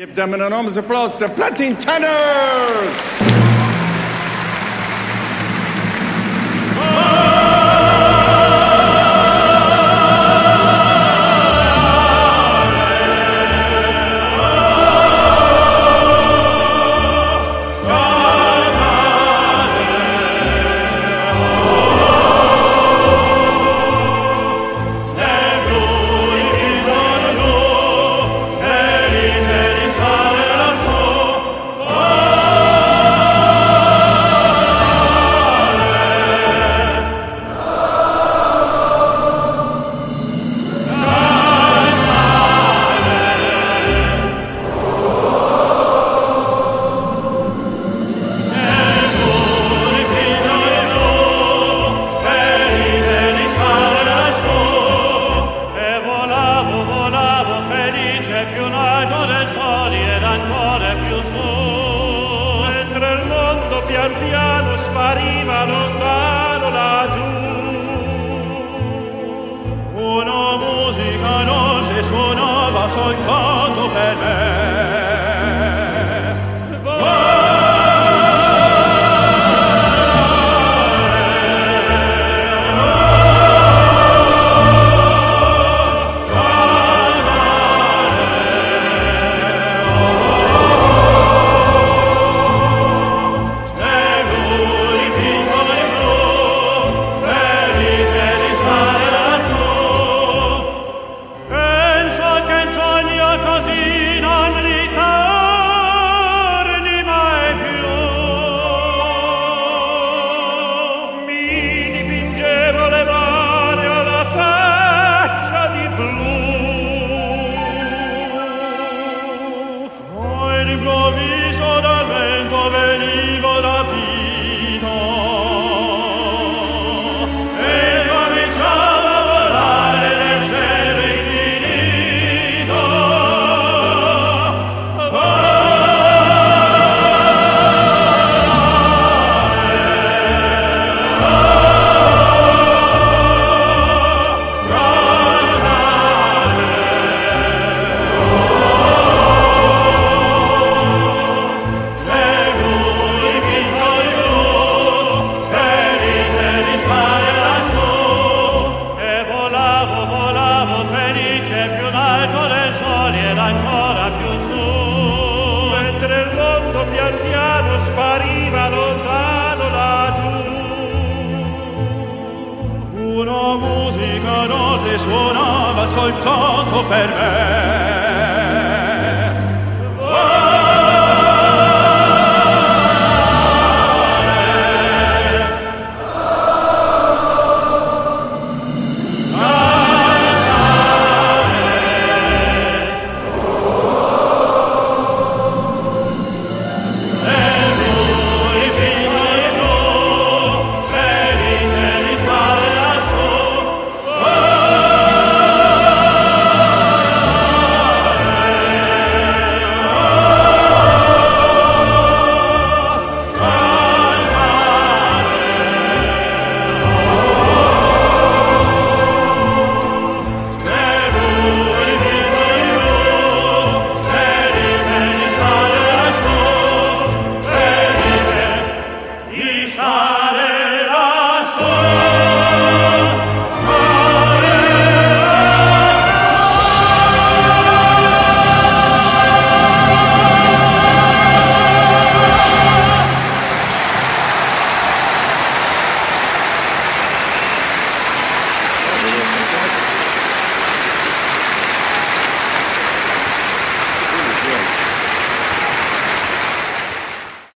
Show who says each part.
Speaker 1: Give them an enormous applause, the Platinum Tenors!
Speaker 2: piano spariva lontano laggiù. Una musica non si suonava soltanto per me, improvviso da me. suonava soltanto per me.